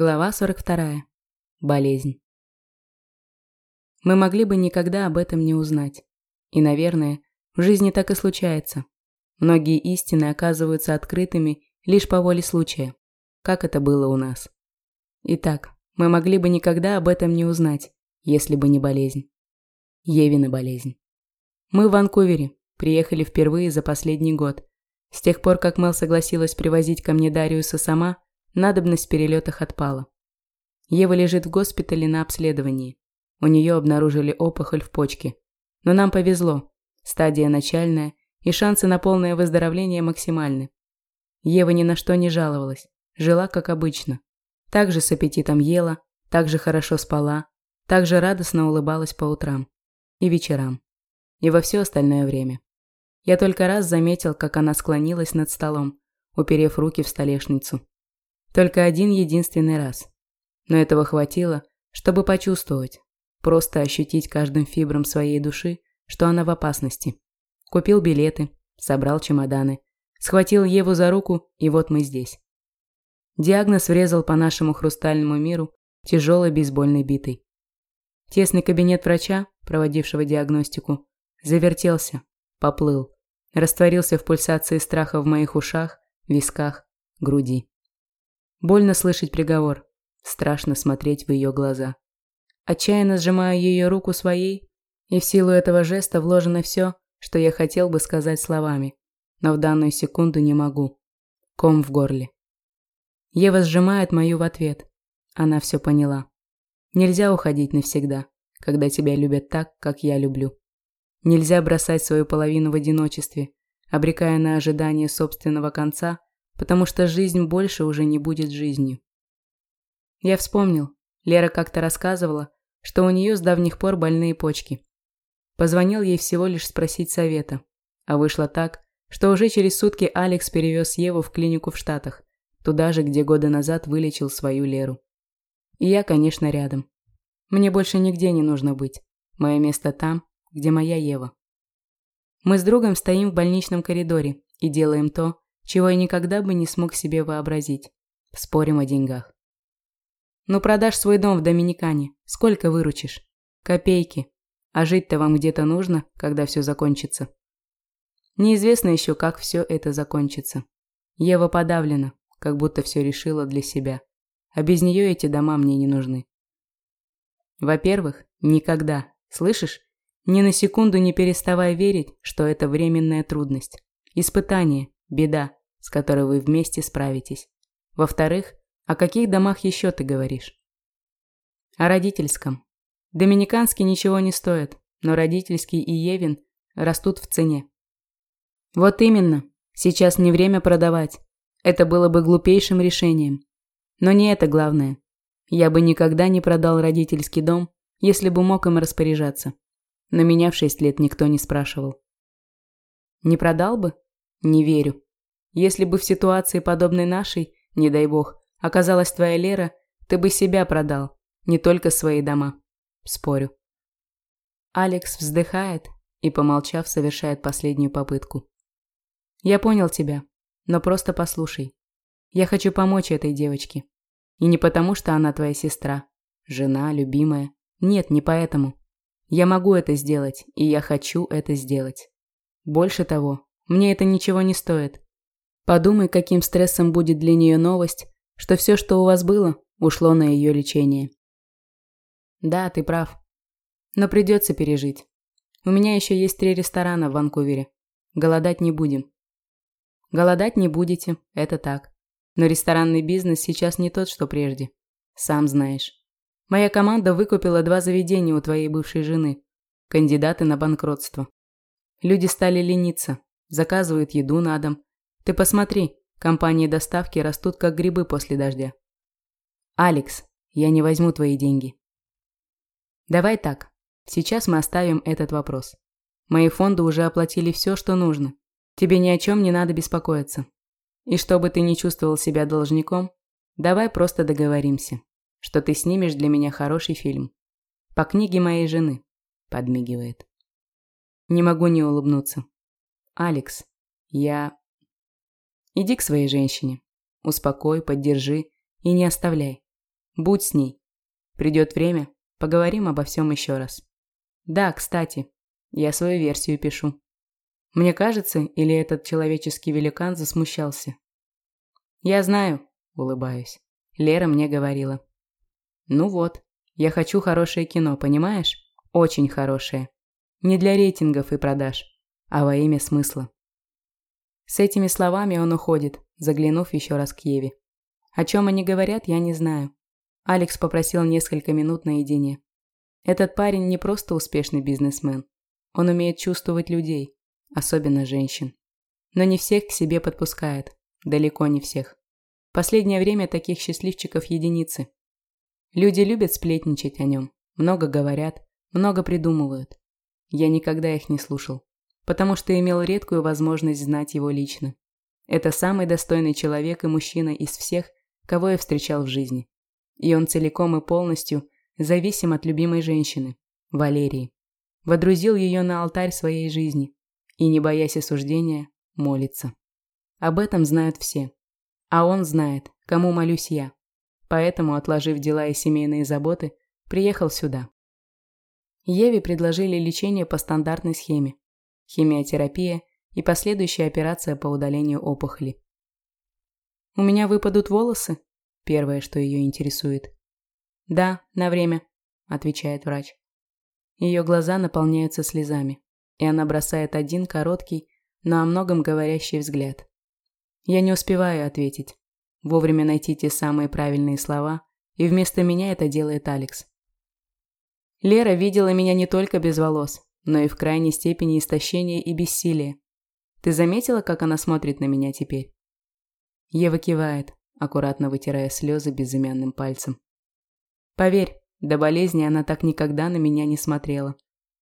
Глава 42. Болезнь. Мы могли бы никогда об этом не узнать. И, наверное, в жизни так и случается. Многие истины оказываются открытыми лишь по воле случая, как это было у нас. Итак, мы могли бы никогда об этом не узнать, если бы не болезнь. Евина болезнь. Мы в Ванкувере, приехали впервые за последний год. С тех пор, как Мел согласилась привозить ко мне Дариуса сама – Надобность в перелетах отпала. Ева лежит в госпитале на обследовании. У нее обнаружили опухоль в почке. Но нам повезло. Стадия начальная, и шансы на полное выздоровление максимальны. Ева ни на что не жаловалась. Жила как обычно. Также с аппетитом ела, также хорошо спала, также радостно улыбалась по утрам. И вечерам. И во все остальное время. Я только раз заметил, как она склонилась над столом, уперев руки в столешницу. Только один единственный раз. Но этого хватило, чтобы почувствовать, просто ощутить каждым фибром своей души, что она в опасности. Купил билеты, собрал чемоданы, схватил Еву за руку, и вот мы здесь. Диагноз врезал по нашему хрустальному миру тяжелой бейсбольной битой. Тесный кабинет врача, проводившего диагностику, завертелся, поплыл, растворился в пульсации страха в моих ушах, висках, груди. Больно слышать приговор. Страшно смотреть в ее глаза. Отчаянно сжимаю ее руку своей, и в силу этого жеста вложено все, что я хотел бы сказать словами, но в данную секунду не могу. Ком в горле. Ева сжимает мою в ответ. Она все поняла. Нельзя уходить навсегда, когда тебя любят так, как я люблю. Нельзя бросать свою половину в одиночестве, обрекая на ожидание собственного конца потому что жизнь больше уже не будет жизнью. Я вспомнил, Лера как-то рассказывала, что у нее с давних пор больные почки. Позвонил ей всего лишь спросить совета, а вышло так, что уже через сутки Алекс перевез Еву в клинику в Штатах, туда же, где годы назад вылечил свою Леру. И я, конечно, рядом. Мне больше нигде не нужно быть. Мое место там, где моя Ева. Мы с другом стоим в больничном коридоре и делаем то, чего я никогда бы не смог себе вообразить. Спорим о деньгах. Ну продашь свой дом в Доминикане, сколько выручишь? Копейки. А жить-то вам где-то нужно, когда все закончится. Неизвестно еще, как все это закончится. Ева подавлена, как будто все решила для себя. А без нее эти дома мне не нужны. Во-первых, никогда, слышишь? Ни на секунду не переставай верить, что это временная трудность. Испытание, беда с которой вы вместе справитесь. Во-вторых, о каких домах еще ты говоришь? О родительском. Доминиканский ничего не стоит, но родительский и Евин растут в цене. Вот именно. Сейчас не время продавать. Это было бы глупейшим решением. Но не это главное. Я бы никогда не продал родительский дом, если бы мог им распоряжаться. Но меня в шесть лет никто не спрашивал. Не продал бы? Не верю. Если бы в ситуации, подобной нашей, не дай бог, оказалась твоя Лера, ты бы себя продал, не только свои дома. Спорю. Алекс вздыхает и, помолчав, совершает последнюю попытку. Я понял тебя, но просто послушай. Я хочу помочь этой девочке. И не потому, что она твоя сестра, жена, любимая. Нет, не поэтому. Я могу это сделать, и я хочу это сделать. Больше того, мне это ничего не стоит. Подумай, каким стрессом будет для нее новость, что все, что у вас было, ушло на ее лечение. Да, ты прав. Но придется пережить. У меня еще есть три ресторана в Ванкувере. Голодать не будем. Голодать не будете, это так. Но ресторанный бизнес сейчас не тот, что прежде. Сам знаешь. Моя команда выкупила два заведения у твоей бывшей жены. Кандидаты на банкротство. Люди стали лениться, заказывают еду на дом, ты посмотри, компании доставки растут как грибы после дождя. Алекс, я не возьму твои деньги. Давай так. Сейчас мы оставим этот вопрос. Мои фонды уже оплатили все, что нужно. Тебе ни о чем не надо беспокоиться. И чтобы ты не чувствовал себя должником, давай просто договоримся, что ты снимешь для меня хороший фильм. По книге моей жены. Подмигивает. Не могу не улыбнуться. Алекс, я Иди к своей женщине. Успокой, поддержи и не оставляй. Будь с ней. Придет время, поговорим обо всем еще раз. Да, кстати, я свою версию пишу. Мне кажется, или этот человеческий великан засмущался? Я знаю, улыбаюсь. Лера мне говорила. Ну вот, я хочу хорошее кино, понимаешь? Очень хорошее. Не для рейтингов и продаж, а во имя смысла. С этими словами он уходит, заглянув еще раз к Еве. О чем они говорят, я не знаю. Алекс попросил несколько минут наедине. Этот парень не просто успешный бизнесмен. Он умеет чувствовать людей, особенно женщин. Но не всех к себе подпускает. Далеко не всех. Последнее время таких счастливчиков единицы. Люди любят сплетничать о нем, много говорят, много придумывают. Я никогда их не слушал, потому что имел редкую возможность знать его лично. Это самый достойный человек и мужчина из всех, кого я встречал в жизни. И он целиком и полностью зависим от любимой женщины, Валерии. Водрузил ее на алтарь своей жизни и, не боясь осуждения, молится. Об этом знают все. А он знает, кому молюсь я. Поэтому, отложив дела и семейные заботы, приехал сюда. Еве предложили лечение по стандартной схеме. Химиотерапия и последующая операция по удалению опухоли. «У меня выпадут волосы?» – первое, что ее интересует. «Да, на время», – отвечает врач. Ее глаза наполняются слезами, и она бросает один короткий, но о многом говорящий взгляд. Я не успеваю ответить, вовремя найти те самые правильные слова, и вместо меня это делает Алекс. Лера видела меня не только без волос, но и в крайней степени истощения и бессилия. Ты заметила, как она смотрит на меня теперь? Ева кивает, аккуратно вытирая слезы безымянным пальцем. Поверь, до болезни она так никогда на меня не смотрела.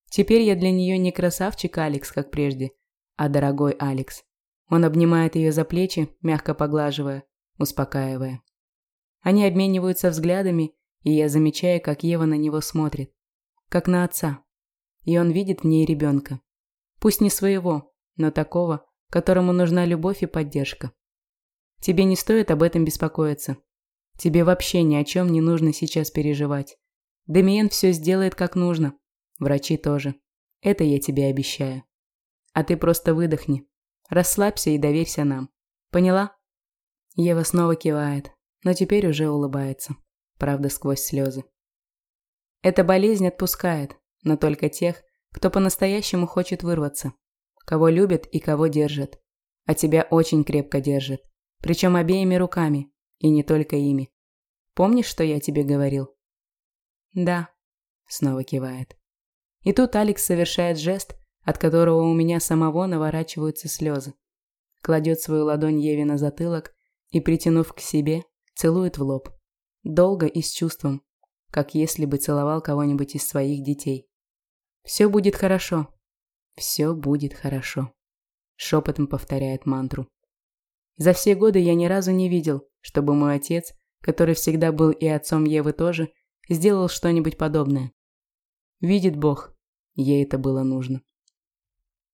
Теперь я для нее не красавчик Алекс, как прежде, а дорогой Алекс. Он обнимает ее за плечи, мягко поглаживая, успокаивая. Они обмениваются взглядами, и я замечаю, как Ева на него смотрит. Как на отца. И он видит в ней ребенка. Пусть не своего, но такого, которому нужна любовь и поддержка. Тебе не стоит об этом беспокоиться. Тебе вообще ни о чем не нужно сейчас переживать. Демиен все сделает как нужно. Врачи тоже. Это я тебе обещаю. А ты просто выдохни. Расслабься и доверься нам. Поняла? Ева снова кивает, но теперь уже улыбается. Правда, сквозь слезы. Эта болезнь отпускает, но только тех, кто по-настоящему хочет вырваться. Кого любят и кого держат. А тебя очень крепко держат. Причем обеими руками, и не только ими. Помнишь, что я тебе говорил? Да, снова кивает. И тут Алекс совершает жест, от которого у меня самого наворачиваются слезы. Кладет свою ладонь Еве на затылок и, притянув к себе, целует в лоб. Долго и с чувством, как если бы целовал кого-нибудь из своих детей. «Все будет хорошо. Все будет хорошо», – шепотом повторяет мантру. За все годы я ни разу не видел, чтобы мой отец, который всегда был и отцом Евы тоже, сделал что-нибудь подобное. Видит Бог, ей это было нужно.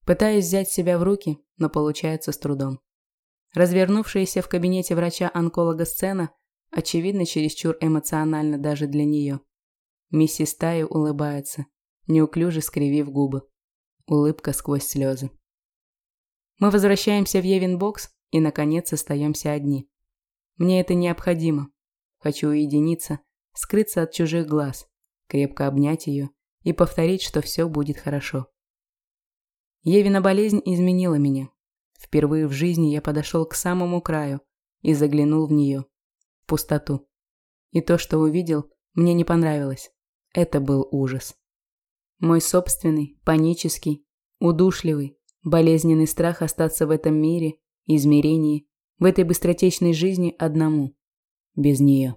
Пытаюсь взять себя в руки, но получается с трудом. Развернувшаяся в кабинете врача-онколога сцена, очевидно, чересчур эмоциональна даже для нее. Миссис Таю улыбается, неуклюже скривив губы. Улыбка сквозь слезы. Мы возвращаемся в Евинбокс и, наконец, остаемся одни. Мне это необходимо. Хочу уединиться, скрыться от чужих глаз, крепко обнять ее и повторить, что все будет хорошо. Евина болезнь изменила меня. Впервые в жизни я подошел к самому краю и заглянул в нее, в пустоту. И то, что увидел, мне не понравилось. Это был ужас. Мой собственный, панический, удушливый, болезненный страх остаться в этом мире, измерении, в этой быстротечной жизни одному, без нее.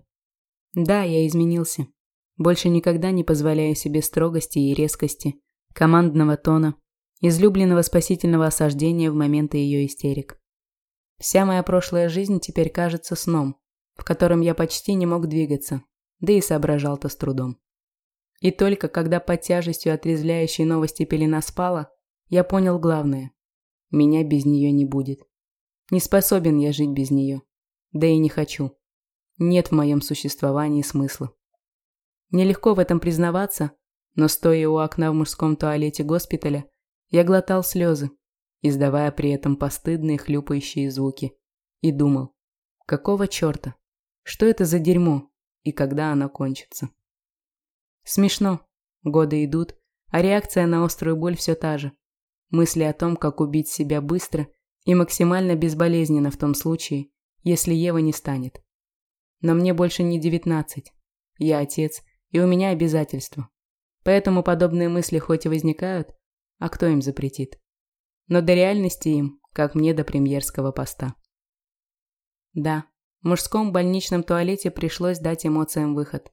Да, я изменился. Больше никогда не позволяю себе строгости и резкости, командного тона, излюбленного спасительного осаждения в моменты ее истерик. Вся моя прошлая жизнь теперь кажется сном, в котором я почти не мог двигаться, да и соображал-то с трудом. И только когда под тяжестью отрезвляющей новости пелена спала, я понял главное – меня без нее не будет. Не способен я жить без нее. Да и не хочу. нет в моем существовании смысла. Нелегко в этом признаваться, но стоя у окна в мужском туалете госпиталя, я глотал слезы, издавая при этом постыдные хлюпающие звуки, и думал, какого черта, что это за дерьмо и когда оно кончится. Смешно, годы идут, а реакция на острую боль все та же. Мысли о том, как убить себя быстро и максимально безболезненно в том случае, если Ева не станет. Но мне больше не девятнадцать. Я отец, и у меня обязательства. Поэтому подобные мысли хоть и возникают, а кто им запретит? Но до реальности им, как мне до премьерского поста. Да, в мужском больничном туалете пришлось дать эмоциям выход,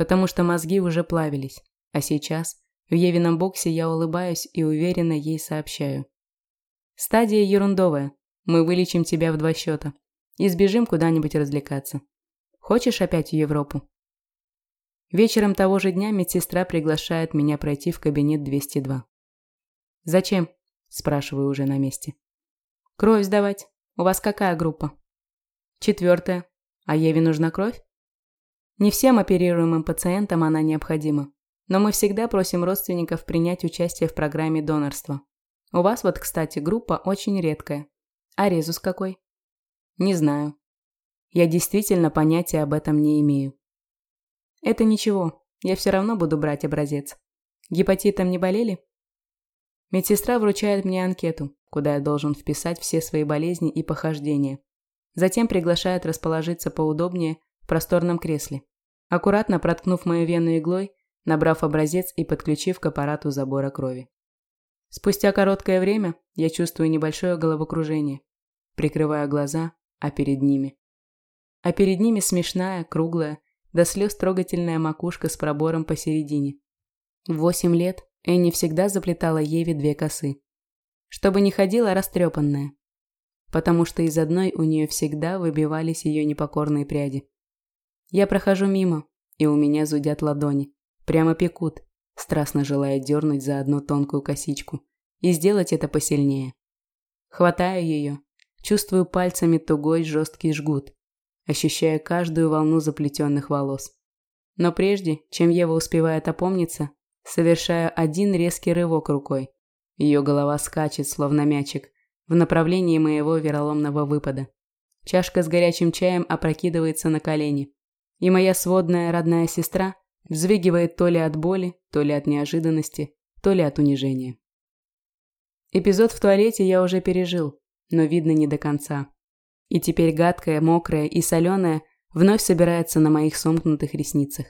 потому что мозги уже плавились, а сейчас в Евином боксе я улыбаюсь и уверенно ей сообщаю. Стадия ерундовая, мы вылечим тебя в два счета и сбежим куда-нибудь развлекаться. Хочешь опять в Европу? Вечером того же дня медсестра приглашает меня пройти в кабинет 202. «Зачем?» – спрашиваю уже на месте. «Кровь сдавать. У вас какая группа?» «Четвертая. А Еве нужна кровь?» Не всем оперируемым пациентам она необходима, но мы всегда просим родственников принять участие в программе донорства. У вас вот, кстати, группа очень редкая. А резус какой? Не знаю. Я действительно понятия об этом не имею. Это ничего, я все равно буду брать образец. Гепатитом не болели? Медсестра вручает мне анкету, куда я должен вписать все свои болезни и похождения. Затем приглашает расположиться поудобнее в просторном кресле. Аккуратно проткнув мою вену иглой, набрав образец и подключив к аппарату забора крови. Спустя короткое время я чувствую небольшое головокружение. Прикрываю глаза, а перед ними. А перед ними смешная, круглая, до слез трогательная макушка с пробором посередине. В восемь лет Энни всегда заплетала Еве две косы. Чтобы не ходила растрепанная. Потому что из одной у нее всегда выбивались ее непокорные пряди. Я прохожу мимо, и у меня зудят ладони. Прямо пекут, страстно желая дернуть за одну тонкую косичку. И сделать это посильнее. Хватаю ее, чувствую пальцами тугой жесткий жгут ощущая каждую волну заплетенных волос. Но прежде, чем Ева успевает опомниться, совершаю один резкий рывок рукой. Ее голова скачет, словно мячик, в направлении моего вероломного выпада. Чашка с горячим чаем опрокидывается на колени, и моя сводная родная сестра взвигивает то ли от боли, то ли от неожиданности, то ли от унижения. Эпизод в туалете я уже пережил, но видно не до конца. И теперь гадкое, мокрое и соленое вновь собирается на моих сомкнутых ресницах.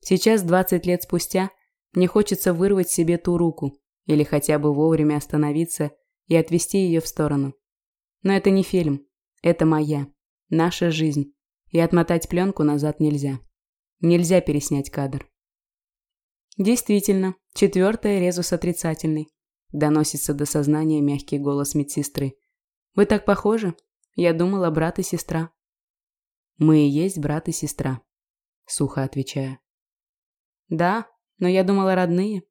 Сейчас, 20 лет спустя, мне хочется вырвать себе ту руку или хотя бы вовремя остановиться и отвести ее в сторону. Но это не фильм, это моя, наша жизнь, и отмотать пленку назад нельзя. Нельзя переснять кадр. Действительно, четвертое резус отрицательный. Доносится до сознания мягкий голос медсестры. Вы так похожи? Я думала, брат и сестра. Мы и есть брат и сестра, сухо отвечаю. Да, но я думала родные.